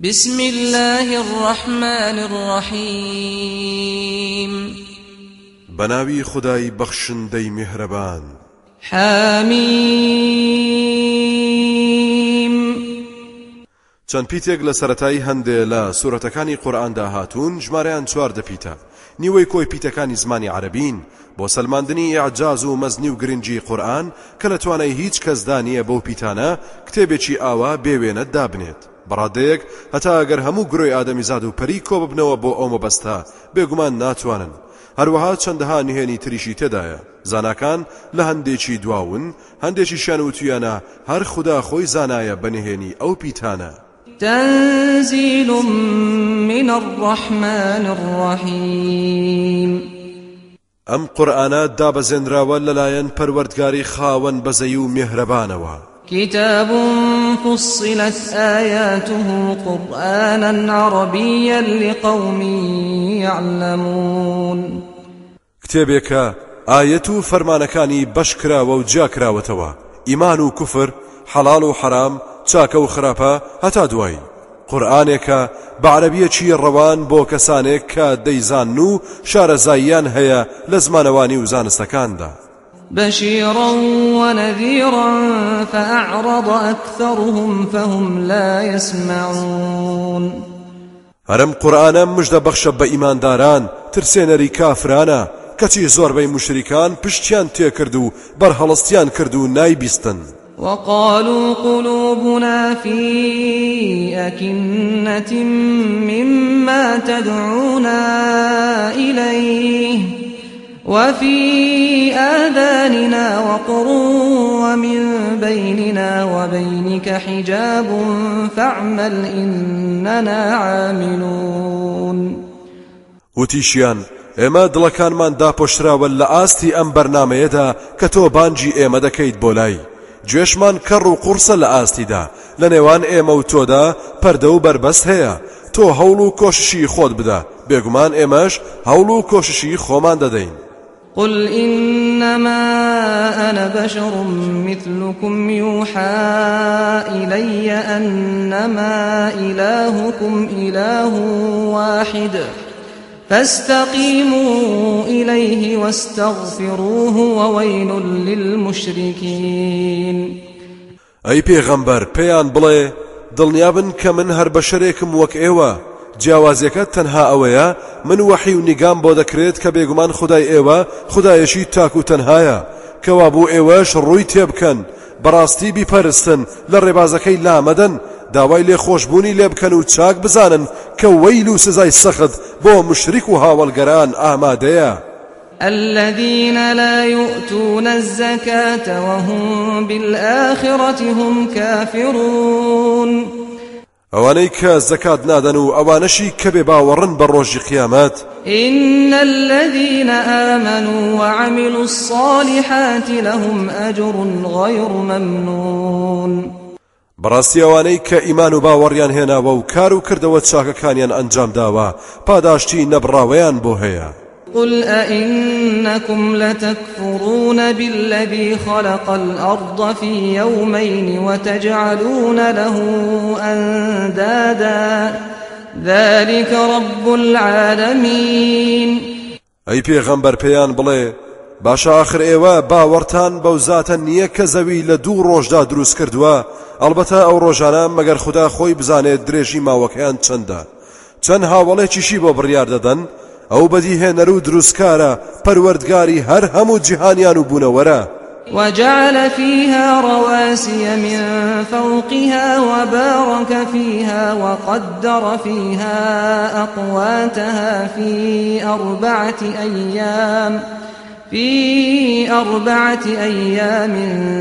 بسم الله الرحمن الرحيم بەناوی خودای بەخشندەی میهرەبان حا ميم چەند پیتێک لە سەرەتای هەندێ لە سوورەتەکانی قورئاندا هاتوون ژمارەیان چواردە پیتە نیوەی کۆی پیتەکانی زمانی عەرەبین بۆ سلماندنی ئیعجاز و مەزنی و گرنگی قورئان کە لە توانای هیچ کەسدا نیە بەو پیتانە کتێبێکی ئاوا بێوێنە دابنێت. بەڕادەیەک هەتا ئەگەر هەموو گرۆی ئادەمی زاد و پەری کۆ ببنەوە بۆ ئەو مەبەستە بێگومان ناتوانن. هەروەها چەندەها نهێنی تریشی تێدایە. زاناکان لە هەندێکی دواون هەندێکیشیان وتوویانە هەر خودا خۆی زانایە بەنهێنی ئەو پیتانە. تنزيل من الرحمن الرحيم ئەم قورئانە دابەزێنراوە لەلایەن پەروەردگاری خاوەن بەزەی و میهرەبانەوە كتاب فصلت آياته قرآنا عربيا لقوم يعلمون کتێبێکە ئاەت و فەرمانەکانی بەشکراوە و جاکراوەتەوە. ئیمان و کوفر حەڵال و حرام چاکە و خراپە هەتا دوایی قورآانێکە بەعربیەکی ڕەوان بۆ کەسانێک کە دەیزان و شارەزاییان هەیە لە زمانەوانی و زانستەکاندا. بشيرا ونذيرا فأعرض أكثرهم فهم لا يسمعون. هەرم قورآانە مژدە بەخشە بە ئیمانداران ترسێنەری کافرانە کەچی زۆربەی مشریکان پشتیان تێکرد و بەرهەڵستیان کرد و نایبیستن. وقالوا قلوبنا في أكنة مما تدعونا إليه. وفي آذاننا وقر ومن بيننا وبينك حجاب فاعمل إننا عاملون. وتیشیان ئێمە دڵەکانمان داپۆشراوە لە ئاستی ئەم بەرنمەیەدا کە تۆ بانجی ئێمە دەکەیت بۆ لای. گوێشمان کەڕ و قورسە لە ئاستیدا. لە نێوان ئێمە و تۆدا پەردە و بربەست هەیە. تۆ هەوڵ و کۆششی خۆت بدە بێگومان ئێمەش هەوڵ و کۆششی خۆمان دەدەین. قل إنما أنا بشر مثلكم يوحى إلي أنما إلهكم إله واحد فاستقيموا إليه واستغفروه وويل للمشركين ئەی پێغەمبەر پێیان بڵێ دڵنیابن کە من هەر بەشەرێکم جیاوازیەکە تەنها ئەوەیە من وەحی و نیگام بۆ دەکرێت کە بێگومان خدای ئێوە خدایەشی تاک و تەنهایە. کەوا بوو ئێوەش ڕووی تێبکەن بەڕاستی بیپەرستن لە ڕێبازەکەی لامەدەن. داوای لێ خۆشببوونی لێ بکەن و چاک بزانن کە وەیل و سزای سەخت بۆ مشریک و هاوڵگەران ئامادەیە. الذين لا يؤتون الزكاة وهم بالآخرة هم كافرون. ئەوانەی کە زەکات نادەن و ئەوانەشی کە بێ باوەڕن بە ڕۆژی قیامەت إن الذين آمنوا وعملوا الصالحات لهم أجر غير ممنون. بەڕاستی ئەوانەی کە ئیمان و باوەڕیان هێناوە و کار و کردەوە چاکەکانیان ئەنجام داوە پاداشتی نەبڕاوەیان بۆ هەیە قل أئنكم لتكفرون بالذي خلق الأرض في يومين وتجعلون له أندادا. ذلك رب العالمين. ئەی پێغەمبەر پێیان بڵێ باشە آخر ئێوە باوەڕتان بەو زاتە نییە کە زەوی لە دوو ڕۆژدا دروست کردووە. ئەلبەتە ئەو ڕۆژانە مەگەر خوددا خۆی بزانێت درێژی ماوەکەیان چەندە. چەند هاوڵێکیشی بۆ بڕیار دەدەن؟ ئەو بەدیهێنەر و دروستکارە پەروەردگاری هەر هەموو جیهانیان و بوونەوەرە وجعل فيها رواسي من فوقها وبارك فيها وقدر فيها أقواتها في أربعة أيام في أربعة أيام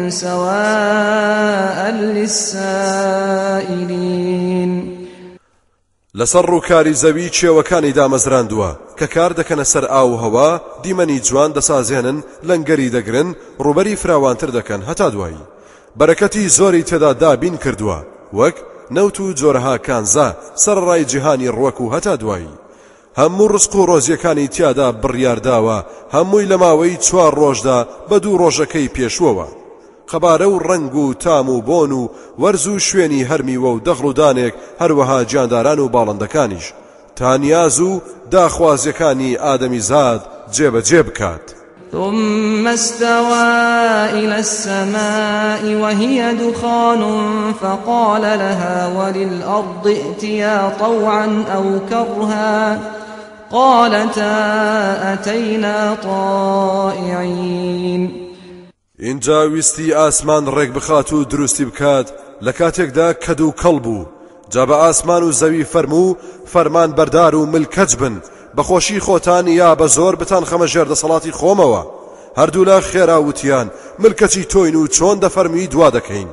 سواء للسائلين. لەسەر ڕووکاری زەوی چێوەکانی دامەزراندووە کە کار دەکەنە سەر ئاو هەوا دیمەنی جوان دەسازێنن لەنگەری دەگرن ڕوبەری فراوانتر دەکەن هەتا دوایی. بەرەکەتی زۆری تێدا دابین کردووە. وەک نەوت و جۆرەها کانزا سەرەڕای جیهانی ڕوەک و هەتا دوایی. هەموو ڕزق و ڕۆزیەکانی تیادا بڕیارداوە هەمووی لە ماوەی چوار ڕۆژدا بە دوو ڕۆژەکەی پێشوەوە. قەبارە و ڕنگ و تام و بۆن و وەرز و شوێنی هەر میوە و دەغڵ و دانێک هەروەها گیانداران و باڵندەکانیش. تانیاز و داخوازیەکانی زاد بکات. ثم استوى إلى السماء وهي دخان فقال لها وللأرض ائتيا طوعا أو كرها. قالتا أتينا طائعين. اینجا ویستی ئاسمان ڕێک بخات و دروستی بکات لە کاتێکدا کەد و کەڵ بوو. جا بە ئاسمان و زەوی فەرموو فەرمان بەردار و ملکەج بن. بەخۆشی خۆتان یا بە زۆر بتان خەمە ژێر دەسەڵاتی خۆمەوە. هەردوو لە خێراوتیان ملکەچی تۆین و چۆن دەفەرمی دوا دەکەین.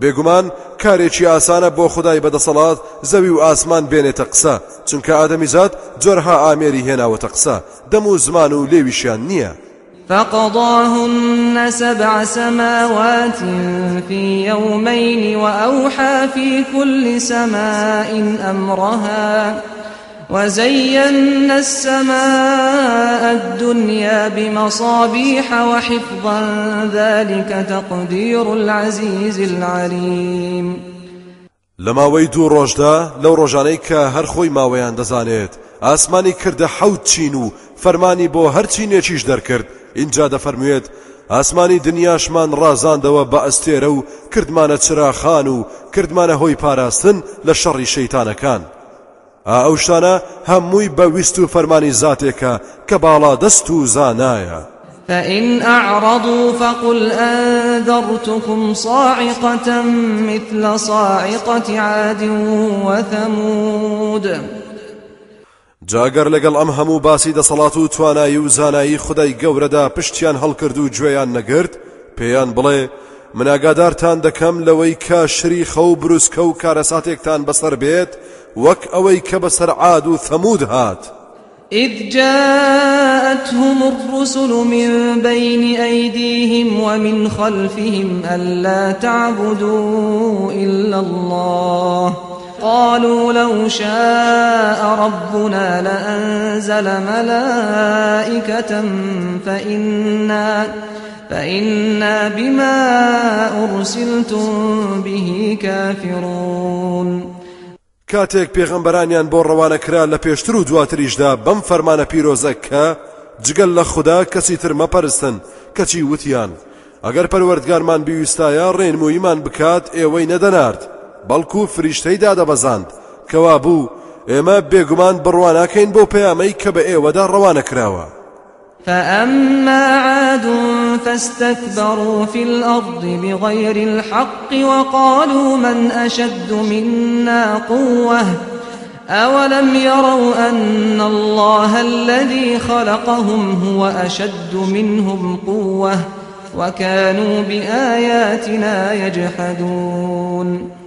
بێگومان کارێکی ئاسانە بۆ خدای بەدەسەڵات زەوی و ئاسمان بێنێتە قسە. چونکە ئادەمیزاد جۆرها ئامێری هێناوەتە قسە. دەم و زمان و لێویشیان نییە. فقضاهن سبع سماوات في يومين وأوحى في كل سماء أمرها وزينا السماء الدنيا بمصابيح وحفظا ذلك تقدير العزيز العليم. لما ويدو ڕۆژدا لەو ڕۆژانەی کە هەر خۆی ماوەیان دەزانێت ئاسمانی کردە حەوت چین و فەرمانی بۆ هەرچی نێچیش دەرکرد اینجا دەفەرموێت ئاسمانی دنیاشمان ڕازاندەوە بە ئەستێرە و کردمانە چراخان و کردمانە هۆی پاراستن لە شەڕی شەیتانەکان. ئەو شتانە هەمووی بەویست و فەرمانی زاتێکە کە باڵا دەست و زانایە. فإن أعرضوا فقل أنذرتكم صاعقة مثل صاعقة عاد وثمود جاگەر لەگەڵ ئەم هەموو باسی دەسەڵات و توانایی و زانایی خدای گەورەدا پشتیان هەڵکرد و گوێیان نەگرت پێیان بڵێ مناگادارتان دەکەم لەوەی کە شریخە و بروسکە و کارەساتێکتان بەسەر بێت وەک ئەوەی کە بەسەر عاد و ثەمود هات. إذ جاءتهم الرسل من بين أيديهم ومن خلفهم ألا تعبدوا إلا الله. قالوا لو شاء ربنا لأنزل ملائكة فإنا فإنا بما أرسلتم به كافرون. کاتێک پێغەمبەرانیان ڕەوانە کرا لە پێشتر و دواتریشدا بەم فەرمانە پیرۆزە کە جگەل لە خوددا کەسی تر مەپەرستن کەچی وتیان. ئەگەر پەروەردگارمان بیویستایە ڕێنمویمان بکات ئێوەی نەدەنارد. بەڵکو فریشتەی دادەبەزاند کەوا بوو ئێمە بێگومان بڕواناکەین بۆ پەیامەی کە بە ئێوەدا ڕەوانە کراوە. فأما عاد فاستكبروا في الأرض بغير الحق وقالوا من أشد منا قوة أولم يروا أن الله الذي خلقهم هو أشد منهم قوة وكانوا بآياتنا يجحدون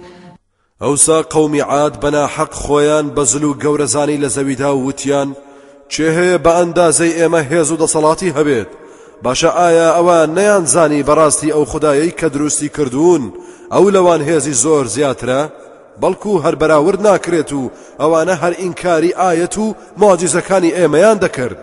ئەوسا قەومی عاد بەنا حەق خۆیان بەزل و گەورەزانی لە زەویدا وتیان چێ هەیە بە ئەندازەی ئێمە هێز و دەسەڵاتی هەبێت؟ باشە ئایا ئەوە نەیان زانی بەڕاستی ئەو خدایەی کە دروستی کردوون ئەو لەوان هێزی زۆر زیاترە؟ بەڵکو هەر بەراورد ناکرێت و ئەوانە هەر ئینکاری ئاەت و ماجزەکانی ئێمەیان دەکرد.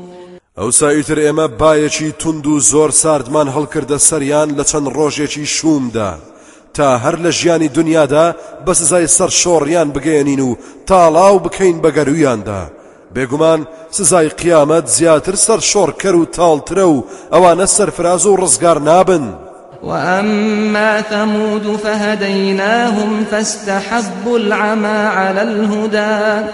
ئەو سایتر ئێمە بایەکی تونند و زۆر ساردمان هەڵکردە سەریان لە چەند ڕۆژێکی شومدا تا هەر لە ژیانی دنیادا بە سزای سەر شۆڕیان بگەێنین و تاڵاو بکەین بە گەرویاندا بێگومان سزای قیامەت زیاتر سەر شۆڕکەر و تاڵترە و ئەوانە سەرفراز و ڕزگار نابن. وأما ثمود فهديناهم فاستحبوا العمى على الهدى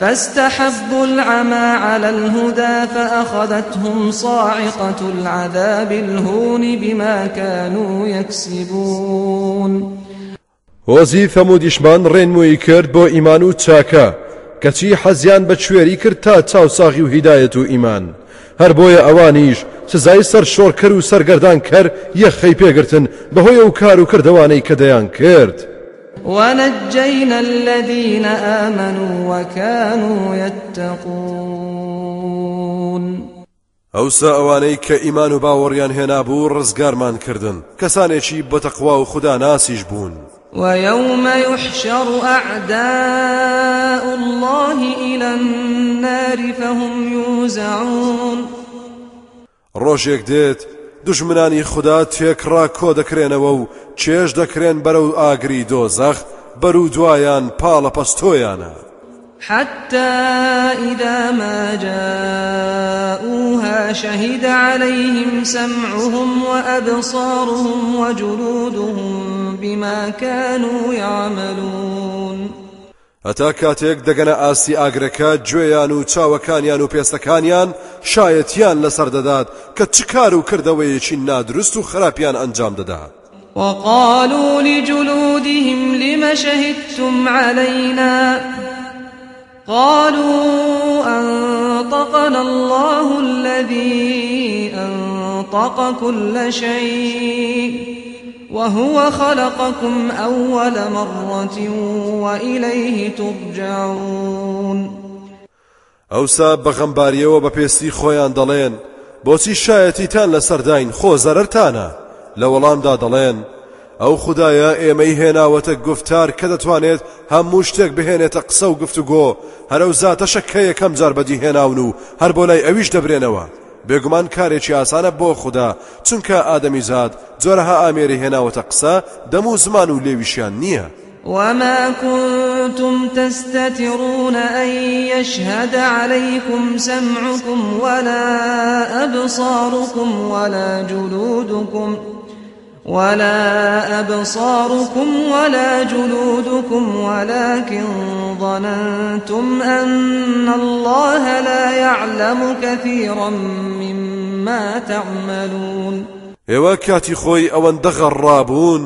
فاستحبوا العمى على الهدى فأخذتهم صاعقة العذاب الهون بما كانوا يكسبون. هۆزی فەمودیشمان ڕێنمووی کرد بۆ ئیمان و چاکە کەچی حەزیان بە کوێری کرد تا چاوساغی و هیدایەت و ئیمان هەر بۆیە ئەوانیش سزای سەر شۆڕکەر و سەرگەردان کرد یەخەی پێگرتن بەهۆی ئەو کار و کردوانەی کە دەیان کرد. ونجينا الذين آمنوا وكانوا يتقون. ئەوسا ئەوانەی کە ئیمان و باوەڕیان هێنابوو ڕزگارمان کردن کەسانێکی بەتەقوا و خوددا ناسیش بوون ويوم يحشر أعداء الله إلى النار فهم يوزعون. ڕۆژێک دێت دژمنانی خوددا تێکڕا کۆ دەکرێنەوە و چێش دەکرێن بەرەو ئاگری دۆزەخ بەرو دوایان پاڵە پەستۆیانە حتى إذا ما جاءوها شهد عليهم سمعهم وأبصارهم وجلودهم بما كانوا يعملون. هەتا کاتێک دەگەنە ئاسی ئاگرەکە گوێیان و چاوەکانیان و پێستەکانیان شایەتیان لەسەر دەدات کە چ کار و کردەوەیەکی نادرست و خراپیان ئەنجام دەدات وقالوا لجلودهم لم شهدتم علينا؟ قالوا أنطقنا الله الذي أنطق كل شيء. وهو خلقكم أول مرة وإليه ترجعون. ئەوسا بەغەمباریەوە بە پێستی خۆیان دەڵێن بۆچی شایەتیتان لە سەرداین خۆ زەرتانە لە وەڵامدا دەڵێن ئەو خدایە ئێمەی هێناوەتە گفتار کە دەتوانێت هەموو شتێک بهێنێتە قسە و گفتوگۆ هەرەو زاتە شەکە یەکەم جار بەدی هێناون و هەر بۆ لای ئەویش دەبرێنەوە. بێگومان کارێکی ئاسانە بۆ خوددا چونکە ئادەمی زاد جۆرەها ئامێری هێناوەتە قسە دەم و زمان و لێویشیان نییە. وما كنتم تستترون أن يشهد عليكم سمعكم ولا أبصاركم ولا جلودكم ولا أبصاركم ولا جلودكم ولكن ظننتم أن الله لا يعلم كثيرا مما تعملون. ئێوە کاتی خۆی ئەوەندە غەڕابوون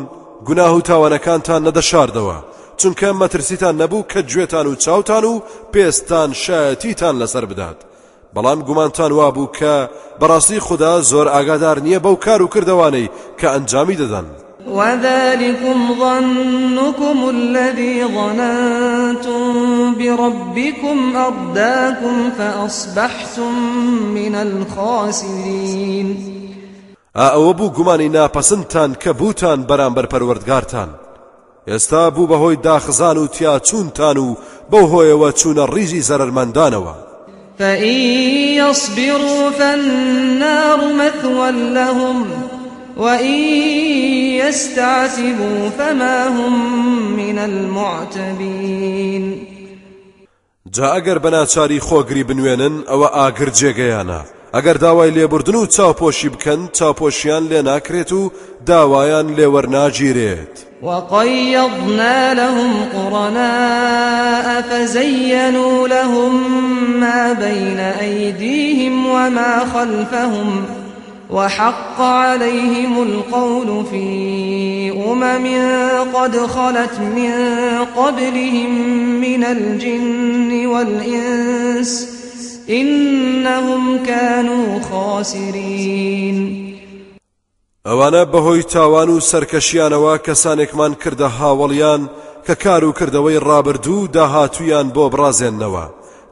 گوناه و تاوانەکانتان نەدەشاردەوە. چونکە مەترسیتان نەبوو کە گوێتان و چاوتان و پێستان شایەتیتان لەسەر بدات. بەڵام گومانتان وابوو کە بەڕاستی خوددا زۆر ئاگادار نییە بەو کار و کردوانەی کە ئەنجامی دەدەن. وذلكم ظنكم الذي ظننتم بربكم أرداكم فأصبحتم من الخاسرين. ئەوە بوو گومانی ناپەسندتان کە بوتان بەرامبەر پەروەردگارتان. ئێستا بوو بەهۆی داخزان و تیا چوونتان و بەو هۆیەوە چوونە ڕیزی زەرمەندانەوە فإن يصبروا فالنار مثوى لهم وإن يستعتبوا فما هم من المعتبين. جا ئەگەر بەناچاری خۆگری بنوێنن ئەوە ئاگر جێگەیانە. ئەگەر داوای لێبوردن و چاوپۆشی بکەن چاوپۆشیان لێ ناکرێت و داوایان لێوەرناگیرێت وقيضنا لهم قرناء فزينوا لهم ما بين أيديهم وما خلفهم وحق عليهم القول في أمم قد خلت من قبلهم من الجن والإنس إنهم كانوا خاسرين. ئەوانە بەهۆی تاوان و سەرکەشیانەوە کەسانێکمان کردە هاوڵیان کە کار و کردەوەی ڕابردوو داهاتویان بۆ بڕازێننەوە.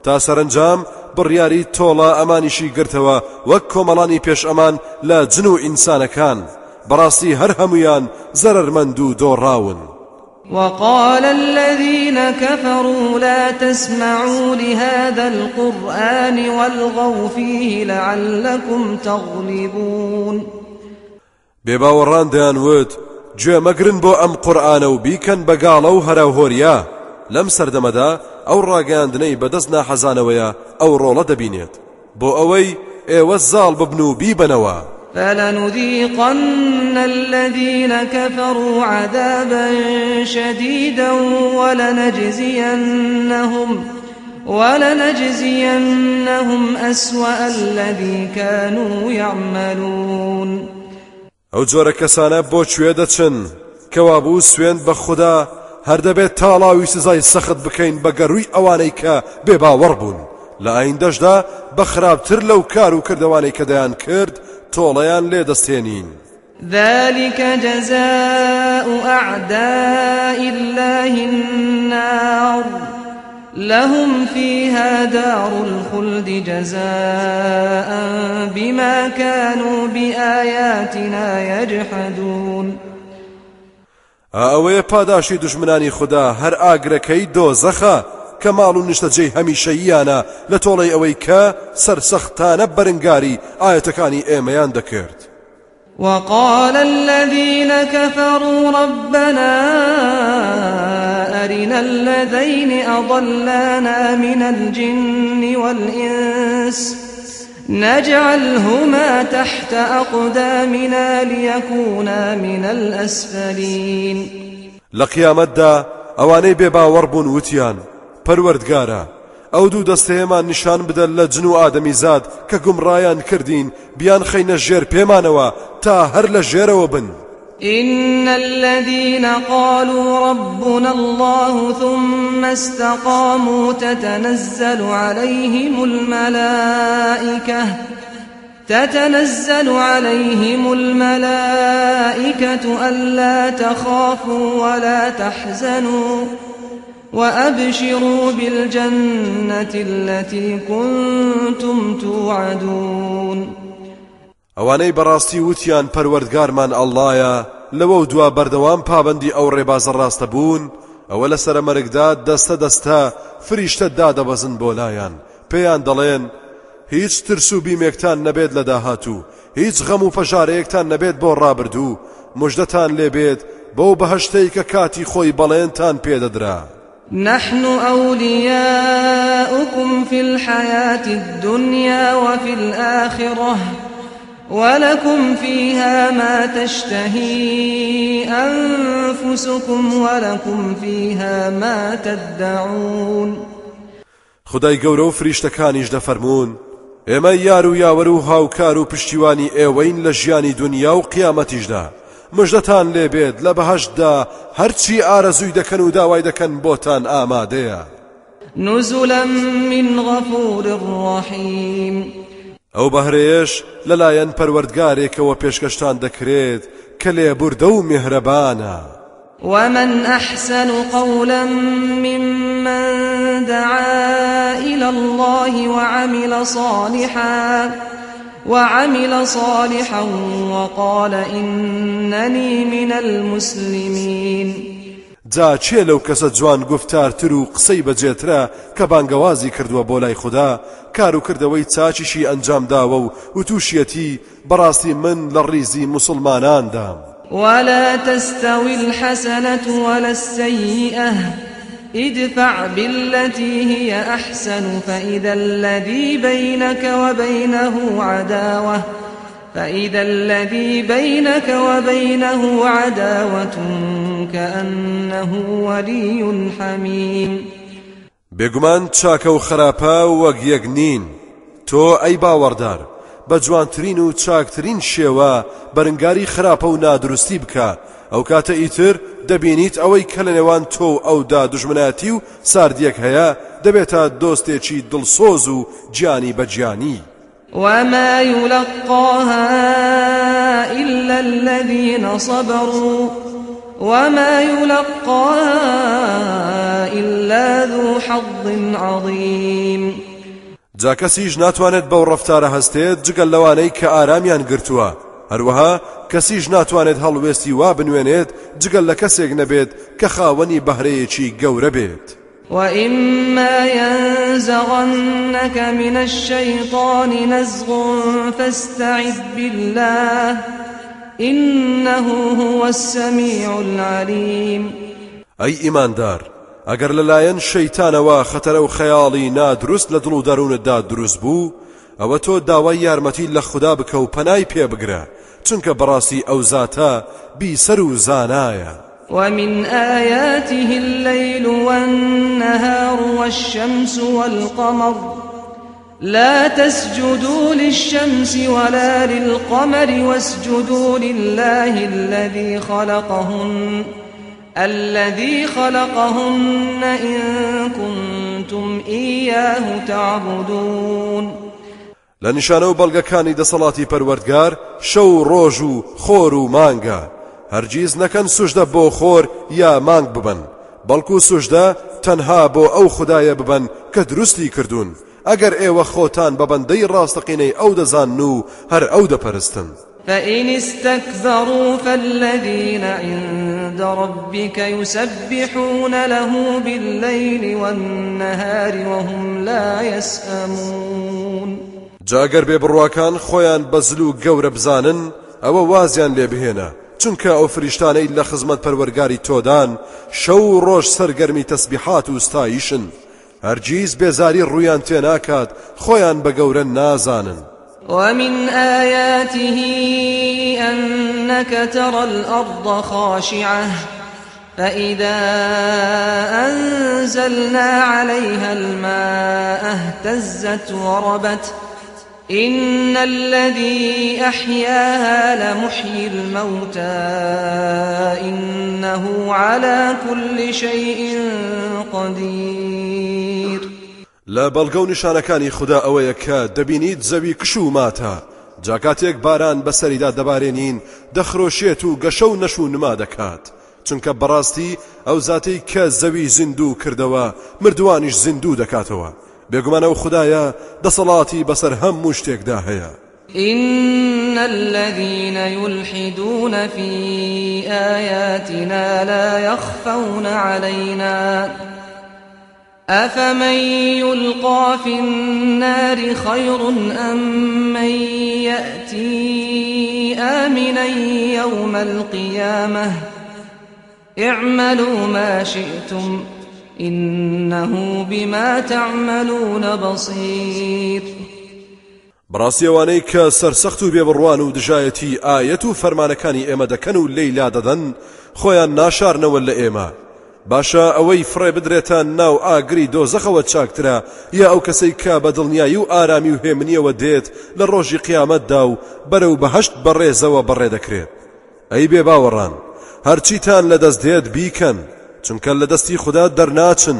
تا سەرنجام بڕیاری تۆڵە ئەمانیشی گرتەوە وەک کۆمەڵانی پێش ئەمان لە جن و ئینسانەکان. بەڕاستی هەر هەمویان زەرمەند و دۆڕاون. وقال الذين كفروا لا تسمعوا لهذا القرآن والغوا فيه لعلكم تغلبون. بێباوەڕان دەیانوت گوێ مەگرن بۆ ئەم قورآانە و بیکەن بەگاڵە و هەراوهۆریا لەم سەردەمەدا ئەو ڕاگەاندنەی بەدەست ناحەزانەوەیە ئەو ڕۆڵە دەبینێت. بۆ ئەوەی ئێوە زاڵ ببن و بیبنەوە. فلنذيقن الذين كفروا عذابا شديدا ولنجزينهم ولنجزينهم أسوأ الذي كانوا يعملون. ئەو جۆرە کەسانە بۆ کوێ دەچن؟ کەوا بوو سوێن بە خوددا هەر دەبێت تاڵاوی سزای سەخت بکەین بە گەڕووی ئەوانەی کە بێباوەڕ بوون. لە ئایندەشدا بە خراپتر لەو کار و کردوانەی کە دەیان کرد تۆڵەیان لێ دەستێنین. ذلك جزاء أعداء الله النار. لهم فيها دار الخلد جزاء بما كانوا بآياتنا يجحدون. ئەوەیە پاداشی دژمنانی خوددا هەر ئاگرەکەی دۆزەخە کە ماڵ و نیشتەجێی هەمیشەییانە. لە تۆڵی ئەوەی کە سەرسەختانە بەرنگاری ئاەتەکانی ئێمەیان دەکرد. وقال الذين كفروا ربنا أرنا الذين أضلانا من الجن والإنس نجعلهما تحت أقدامنا ليكونا من الأسفلين. لقيامت دا ئەوانەی بێباوەڕ بوون وتیان پەروەردگارە ئەو دوو دەستەیەمان نیشان بدەن لە جن و ئادەمی زاد کە گومڕایان کردین بیان خەینە ژێر پێمانەوە تا هەر لە ژێرەوە بن. إن الذين قالوا ربنا الله ثم استقاموا تتنزل عليهم الملائكة تتنزل عليهم الملائكة ألا تخافوا ولا تحزنوا. وأبشروا بالجنة التي كنتم توعدون. ئەوانەی بەڕاستی وتیان پەروەردگارمان ئەڵلایە لەوە و دوا بەردەوام پابندی ئەو ڕێبازە ڕاستە بوون ئەوە لە سەرمەرگدا دەستە دەستە فریشتە دادەبەزن بۆ لایەن. پێیان دەڵێن هیچ ترس و بیمێکتان نەبێت لە داهاتوو هیچ غەم و فەژارەیەکتان نەبێت بۆ ڕابردوو. مژدەتان لێبێت بەو بەهشتەی کە کاتی خۆی بەڵێنتان پێدەدرا. نحن أولياؤكم في الحياة الدنيا وفي الآخرة ولكم فيها ما تشتهي أنفسكم ولكم فيها ما تدعون. خدای گەورە و فریشتەکانیش دەفەرمونون ئێمە یار و یاوەر و هاوکار و پشتیوانی ئێوەین لە ژیانی دنیا مژدەتان لێبێت لە بەهشتدا. هەرچی ئارەزووی دەکەن و داوای دەکەن بۆتان ئامادەیە. نزلا من غفور رحيم ئەو بەهرێش لەلایەن پەروەردگارێکەوە پێشکەشتان دەکرێت کە لێبوردە و میهرەبانە. ومن أحسن قولا ممن دعا إلى الله وعمل صالحا. وعمل صالحا وقال إنني من المسلمين. جا چێ لەو کەسە جوان گفتارتر و قسەی بەجێترە کە بانگەوازی کردووە بۆ لای خوددا کار و کردەوەی چاچیشی ئەنجامداوە و وتوشیەتی بەڕاستی من لە ڕیزی مسلماناندام. ولا تستوي الحسنة ولا السيئة. ادفع بالتي هي أحسن فإذا الذي بينك وبينه عداوة فإذا الذي بينك وبينه عداوة كأنه ولي حميم. بێگومان چاکە و خراپە وەک یەک نین. تۆ ئەی باوەڕدار بە جوانترین و چاکترین و نادروستی بکە. ئەو کاتە ئیتر دەبینیت ئەوەی کە لە نێوان تۆ ئەودا دژمناتی و ساردیەک هەیە دەبێتە دۆستێکی دڵسۆز و گیانی بەجیانی وما يلقاها إلا الذين صبروا وما يلقاها إلا ذو حظ عظيم. جا کەسیش ناتوانێت بەو ڕفتارە هەستێت جگەل لەوانەی کە ئارامیان گرتووە. هەروەها کەسیش ناتوانێت هەڵوێستی وا بنوێنێت جگەل لە کەسێک نەبێت کە خاوەنی بەهرەیەکی گەورە بێت. وإما ينزغنك من الشيطان نزغ فاستعذ بالله إنه هو السميع العليم. ئەی ئیماندار ئەگەر لەلایەن شەیتانەوە خەتەرە و خەیاڵی نادروست لە دڵ و دەروونتدا دروست بوو ئەوە تۆ داوای یارمەتی لە خوددا بکە و پەنای پێ بگرە. چونکە بەڕاستی ئەو زاتە بیسەر و زانایە. ومن آياته الليل والنهار والشمس والقمر. لا تسجدوا للشمس ولا للقمر واسجدوا لله الذي خلقهن الذي خلقهن إن كنتم إياه تعبدون. لە نیشانە و بەڵگەکانی دەسەڵاتی پەروەردگار شەو ڕۆژ و خۆر و مانگە. هەرگیز نەکەن سوشدە بۆ خۆر یا مانگ ببن بەڵکو سوشدە تەنها بۆ ئەو خدایە ببن کە دروستی کردوون. ئەگەر ئێوە خۆتان بە بەندەی ڕاستەقینەی ئەو دەزان و هەر ئەو دەپەرستن. فإن استكبروا فالذين عند ربك يسبحون له بالليل والنهار وهم لا يسأمون جاگەر بێ بڕواکان خۆیان بەزل و گەورە بزانن ئەوە وازیان لێ بهێنە. چونکە ئەو فریشتانەی لە خزمەت پەروەرگاری تۆدان شەو و ڕۆژ سەرگەرمی تەسبیحات و ستایشن هەرگیز بێزاری ڕویان تێناکات خۆیان بە گەورە نازانن. ومن آياته أنك ترى الأرض خاشعة فإذا أنزلنا عليها الماء اهتزت وربت إن الذي أحياها لمحيي الموتى إنه على كل شيء قدير. لە بەڵگە و نیشانەکانی خوددا ئەوەیە کە دەبینیت زەوی کش و ماتە. جاکاتێک باران بەسەریدا دەبارێنین دەخرۆشێت و گەشە و نەش و نما دەکات. چونکە بەڕاستی ئەو زاتەی کە زەوی زیندوو بێگومانە و خدایە دەسەڵاتی بەسەر هەموو شتێکدا هەیە إن الذين يلحدون في آياتنا لا يخفون علينا. أفمن يلقى في النار خير أم من يأتي آمنا يوم القيامة؟ اعملوا ما شئتم. إنه بما تعملون بصير. بەڕاستیەوانەی کە سەرسەخت و بێبڕوان و دژایەتی ئاەت و فەرمانەکانی ئێمە دەکەن و لەیلا دەدەن خۆیان ناشارنەوە لە ئێمە. باشە ئەوەی فڕێ بدرێتان ناو ئاگری دۆزەخەوە چاکترە یا ئەو کەسەی کا بە دڵنیایی و ئارامی و هێمنیەوە دێت لە ڕۆژی قیامەتدا و بەرەو بەهشت بەڕێزەوە بەڕێ دەکرێت. ئەی بێ باوەڕان هەرچیتان لە دەست دێت بیکەن. چونکە لە دەستی خوددا دەرناچن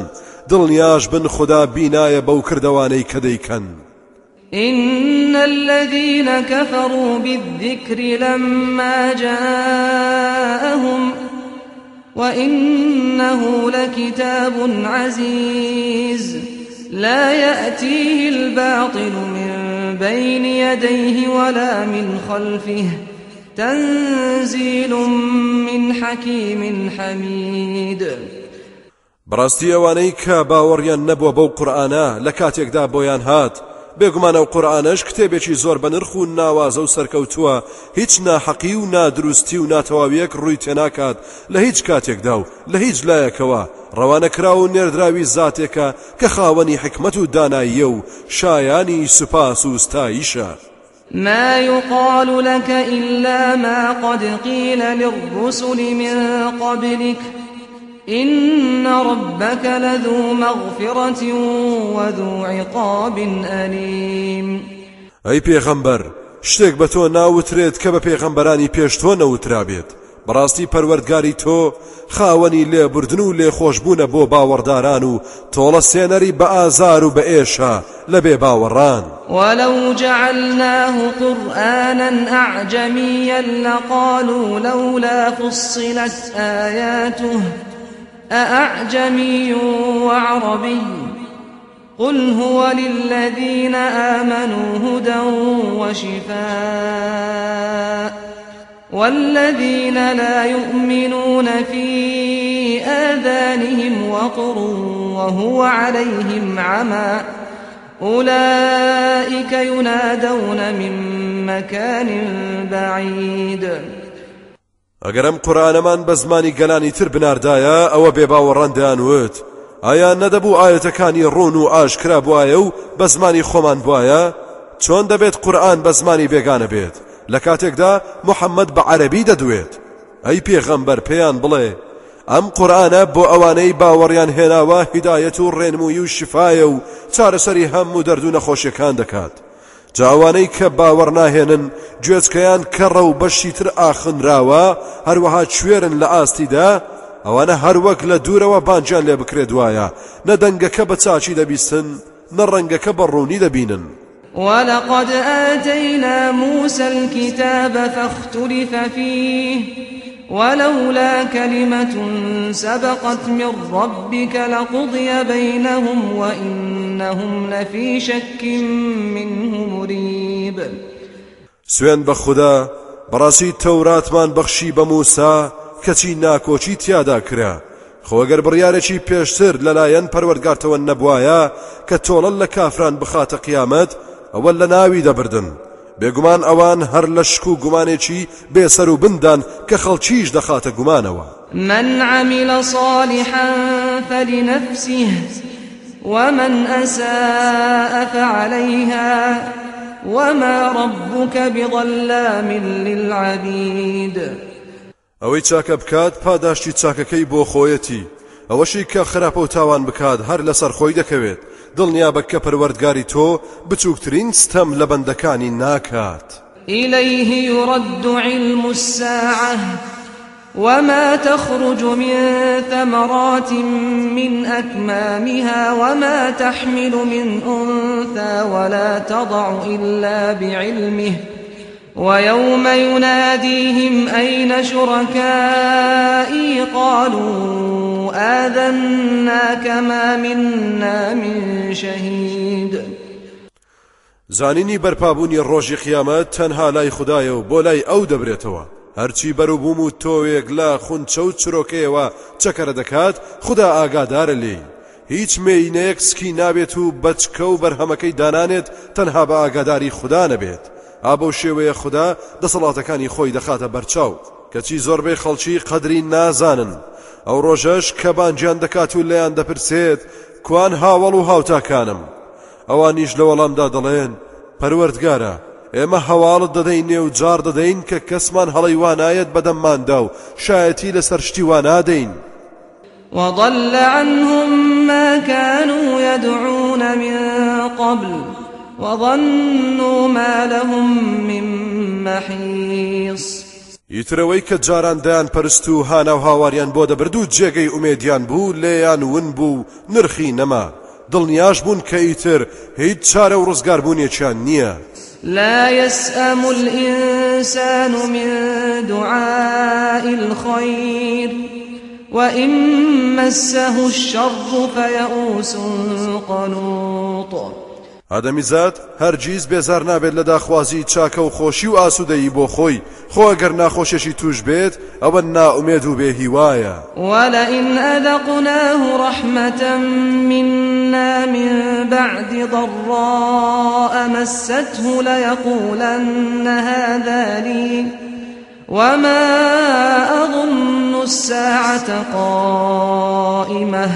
دڵنیاش بن خوددا بینایە بەو کردوانەی کە دەیکەن. إن الذين كفروا بالذكر لما جاءهم وإنه لكتاب عزيز لا يأتيه الباطل من بين يديه ولا من خلفه تنزيل من حكيم حميد. بەڕاستی ئەوانەی کە باوەڕیان نەبووە بەو قورآانە لە کاتێکدا بۆیان هات. بێگومانە و قورآانش کتێبێکی زۆر بە نرخ و ناوازە و سەرکەوتووە. هیچ ناحەقی و نادروستی و ناتەواویەک ڕووی تێناکات لە هیچ کاتێکدا و لە هیچ لایەکەوە. ڕەوانەکرا و نێردراوی زاتێکە کە خاوەنی حکمت و داناییە و شایانی سوپاس و ستاییشە. ما يقال لك إلا ما قد قيل للرسل من قبلك. إن ربك لذو مغفرة وذو عقاب أليم. ئەی پێغەمبەر شتێک بە تۆ ناوترێت کە بە پێغەمبەرانی بەڕاستی پەروەردگاری تۆ خاوەنی لێبوردن و لێخۆشببوونە بۆ باوەڕداران و تۆڵە سێنەری بە ئازار و بە ئێشە لە بێ باوەڕان. ولو جعلناه قرآنا أعجميا لقالوا لولا فصلت آياته أأعجمي وعربي قل هو للذين آمنوا هدى وشفاء والذين لا يؤمنون في آذانهم وقر وهو عليهم عمى أولئك ينادون من مكان بعيد. ئەگەرم قورآنەمان بە زمانی گەلانی تر بناردایە ئەوە بێباوەڕەندیانوت ئایا نەدەبوو ئاەتەکانی ڕۆن و ئاشکرا بواە و بە زمانی خۆمان بواە چۆن دەبێت قورآن بە زمانی لە کاتێکدا محەممەد بە عەربی دەدوێت. ئەی پێغەمبەر پێیان بڵێ ئەم قورآانە بۆ ئەوانەی باوەڕیان هێناوە هیدایەت و ڕێنمووی و شفاایە و چارەسەری هەموو دەردوو نەخۆشیەکان دەکات. جاوانەی کە باوەڕ ناهێنن گوێچکەیان کەڕە و بەشی تر ئاخنراوە هەروەها کوێرن لە ئاستیدا ئەوانە هەروەک لە دوورەوە بانجیان لێ بکرێت وایە نە دەنگەکە بە چاچی دەبیستن نە ڕەنگەکە بە ڕوونی دەبینن. ولقد آتينا موسى الكتاب فاختلف فيه ولولا كلمة سبقت من ربك لقضي بينهم وإنهم لفي شك منه مريب. سوێن بە خوددا بەڕاستی تەوراتمان بەخشی بە موسا کەچی ناکۆچی تیادا کرا. خۆگەر بڕیارێکی پێشتر لەلایەن پەروەرگارتەوە نەبوایە کە تۆڵەن لە کافران بخاتە قیامەت ئەوە لە ناوی دەبردن بێگومان ئەوان هەر لە شک و گومانێکی بێسەر و بندان کە خەڵکیش دەخاتە گومانەوە. من عمل صالحا فلنفسه ومن أساء فعليها وما ربك بظلام للعبيد. ئەوەی چاکە بکات پاداشتی چاکەکەی بۆ خۆیەتی. ئەوەشی کە خراپە و تاوان بکات هەر لەسەر خۆی دەکەوێت. دڵنیا بە کە پەروەردگاری تۆ بچووکترین ستەم لە بەندەکانی ناکات. إليه يرد علم الساعة وما تخرج من ثمرات من أكمامها وما تحمل من أنثى ولا تضع إلا بعلمه. ويوم يناديهم أين شركائي قالوا آذنا كما منا من شهيد زانینی بەرپابوونی ڕۆژی قیامەت تەنها لای خدایە و بۆ لای ئەو دەبرێتەوە. هەرچی بەروبووم و تۆوێک لە خونچە و چرۆکەیەوە چەکەرە دەکات خدا ئاگادارە لێی. هیچ مێینەیەک سکی نابێت و بەچکە و بەرهەمەکەی دانانێت تەنها بە ئاگاداری خدا نەبێت. ئابە شێوەیە خدا دەسەڵاتەکانی خۆی دەخاتە بەرچاو. کەچی زۆربەی خەڵکی قەدری نازانن. ئەو ڕۆژەش کە بانجیان دەکات و لەیان دەپرسێت کوان هاوڵ و هاوتاکانم؟ ئەوانیش لە وەڵامدا دەڵێن پەروەردگارە ئێمە هەواڵت دەدەین نێو جار دەدەین کە کەسمان هەڵی وانایەت بەدەمماندا و شایەتی لەسەر شتی وانادەین وضل عنهم ما كانوا يدعون من قبل. وظنوا ما لهم من محيص. ئیترەوەی کە جاران دایان پەرست و هانا و هاواریان بۆ دەبرد و جێگەی ئومێدیان بوو لێیان ون بوو نرخی نەما. دڵنیاش بوون کە ئیتر هیچ چارە و ڕزگاربوونیەکیان نییە. لا يسأم الإنسان من دعاء الخير وإن مسه الشر فيئوس قنوط. ئادەمیزاد هەرگیز بێزار نابێت لە داخوازی چاکە و خۆشی و ئاسوودەیی بۆ خۆی خۆ ئەگەر ناخۆشیێکی توش بێت ئەوە ناومێد و بێهیوایە ولئن أذقناه رحمة منا من بعد ضراء مسته ليقولن هذا لي. وما أظن الساعة قائمة.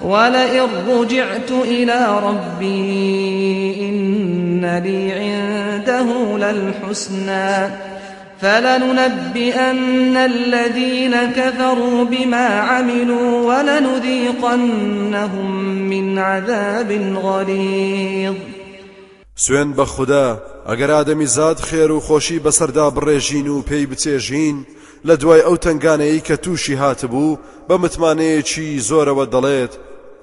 ولئن رجعت إلى ربي إن لي عنده للحسنى فلننبئن الذين كفروا بما عملوا ولنذيقنهم من عذاب غليظ سوێن بە خوددا ئەگەر ئادەمی زاد خێر و خۆشی بەسەردا بڕێژین و پێی بچێژین لە دوای ئەو تنگانەی کە تووشی هاتبوو بە متمانەیەکی زۆرەوە دەڵێت.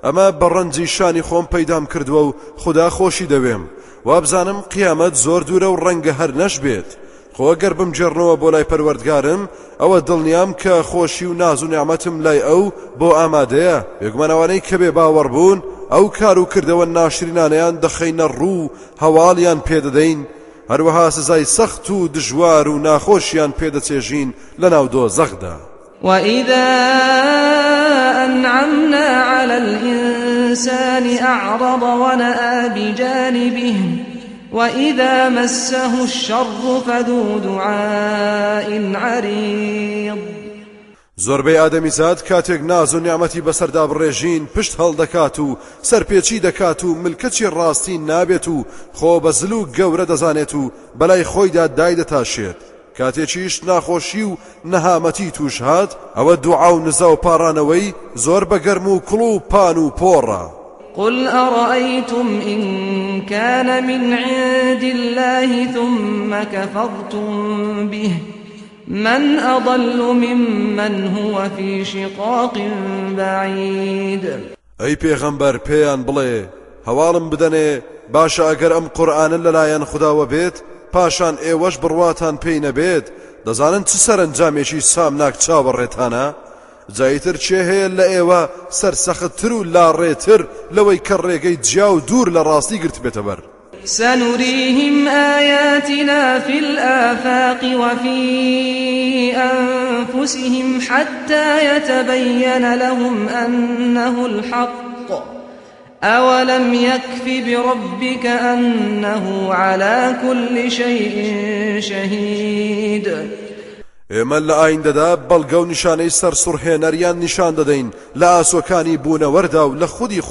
ئەمە بەڕەنجی شانی خۆم پەیدام کردووە و خدا خۆشی دەوێم. وابزانم قیامەت زۆر دوورە و ڕەنگە هەر نەش بێت. خۆگەر بم جێڕنەوە بۆ لای پەروەردگارم ئەوە دڵنیام کە خۆشی و ناز و نیعمەتم لای ئەو بۆ ئامادەیە. بێگومانەوانەی کە بێ باوەڕ بوون ئەو کار و کردەوە ناشرینانیان دەخەینە ڕوو هەواڵیان پێدەدەین هەروەها سزای سەخت و دژوار و ناخۆشیان پێدەچێژین لە ناو دۆزەخدا وإذا أنعمنا على الإنسان أعرض ونأى بجانبه وإذا مسه الشر فذو دعاء عريض. زۆربەی ئادەمیزاد کاتێک ناز و نیامەتی بەسەردا بڕێژین پشت هەڵدەکات و سەرپێچی دەکات و ملکەچی ڕاستی نابێت و خۆ بە زل و گەورە دەزانێت و بەلای خۆیدا دای دەتاشێت. کاتێکیش ناخۆشی و نەهامەتی توش هات ئەوە دوعا و نزا و پارانەوەی زۆر بەگەرم و کڵ و پان و پۆڕە. قل أرأيتم إن كان من عند الله ثم كفرتم به؟ من أضل ممن هو في شقاق بعيد. ئەی پێغەمبەر پێیان بڵێ هەواڵم بدەنێ باشە ئەگەر ئەم قورآانە لەلایەن خداوە بێت پاشان ئێوەش بڕواتان پێی نەبێت دەزانن چ سەرنجامێکی سامناک چاوەڕێتانە؟ جایتر چێ هەیە لە ئێوە سەرسەختتر و لاڕێتر لەوەی کە ڕێگەی جیا و دوور لە ڕاستی گرت بێتە بەر؟ سنريهم آياتنا في الآفاق وفي أنفسهم حتى يتبين لهم أنه الحق. أولم يكف بربك أنه على كل شيء شهيد. ئێمە لە ئایندەدا بەڵگە و نیشانەی سەر سوڕهێنەریان نیشان دەدەین لە ئاسۆکانی بوونەوەردا و لە خودی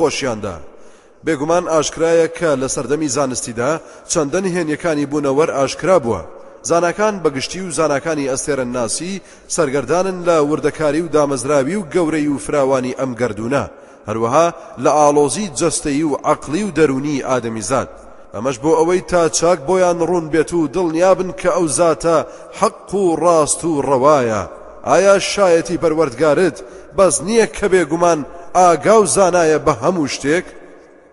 بێگومان ئاشکرایە کە لە سەردەمی زانستیدا چەندە نهێنیەکانی بوونەوەر ئاشکرا بووە. زاناکان بەگشتی و زاناکانی ئەستێرە ناسی سەرگەردانن لە وردەکاری و دامەزراوی و گەورەی و فراوانی ئەم گردونە هەروەها لە ئالۆزی جستەی و عەقڵی و دەرونی ئادەمیزاد ئەمەش بۆ ئەوەی تا چاک بۆیان ڕوون بێت و دڵنیابن کە ئەو زاتە حەق و ڕاست و ڕەوایە. ئایا شایەتی پەروەردگارت بەس نییە کە بێگومان ئاگا و زانایە بە هەموو شتێک؟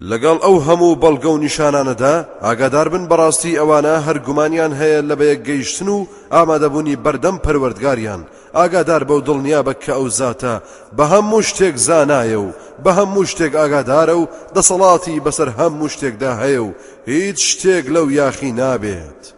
لەگەڵ ئەو هەموو بەڵگە و نیشانانەدا ئاگادار بن بەڕاستی ئەوانە هەرگومانیان هەیە لە بەیەک گەیشتن و ئامادەبوونی بەردەم پەروەردگاریان ئاگادار بەو دڵنیا بە کە ئەو زاتە بە هەموو شتێک زانایە و بە هەموو شتێک ئاگادارە و دەسەڵاتی بەسەر هەموو شتێکدا هەیە و هیچ شتێک لەو یاخی نابێت.